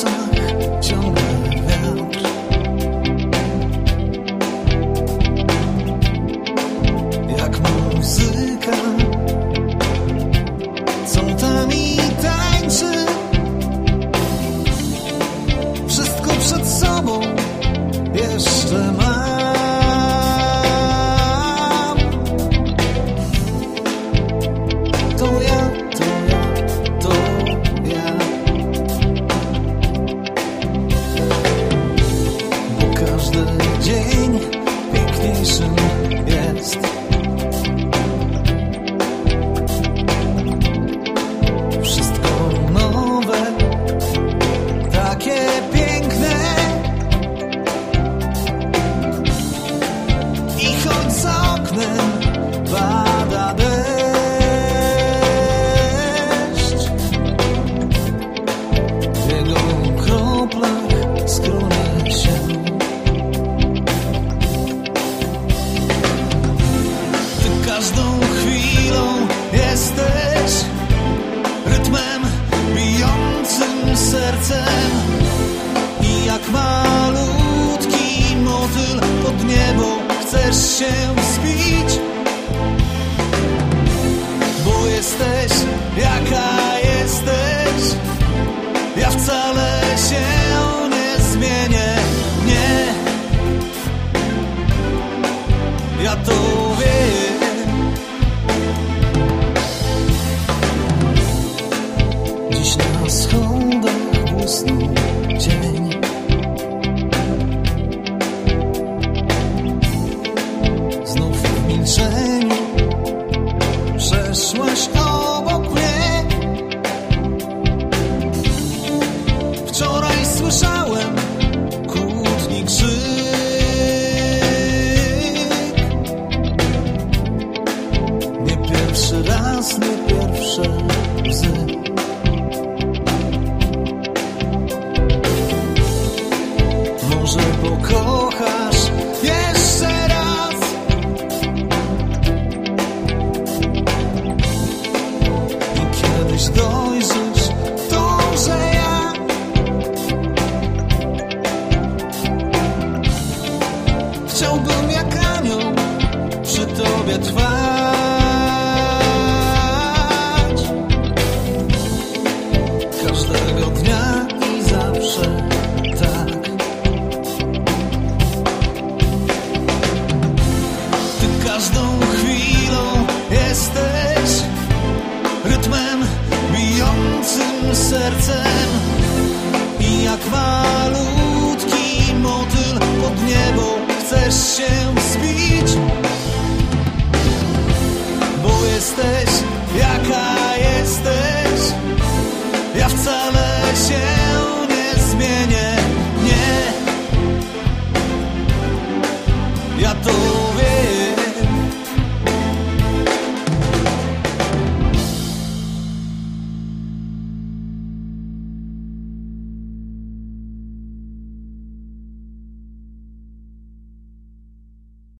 就算 i jak malutki motyl pod niebo chcesz się wzbić, bo jesteś jaka jesteś. Ja wcale się nie zmienię, nie. Ja to wiem. Dziś na snu, ciebie kiedyś dojrzysz to, że ja. Chciałbym jak anioł przy tobie trwać jak malutki motyl pod niebo. Chcesz się zbić? Bo jesteś jaka jesteś. Ja wcale się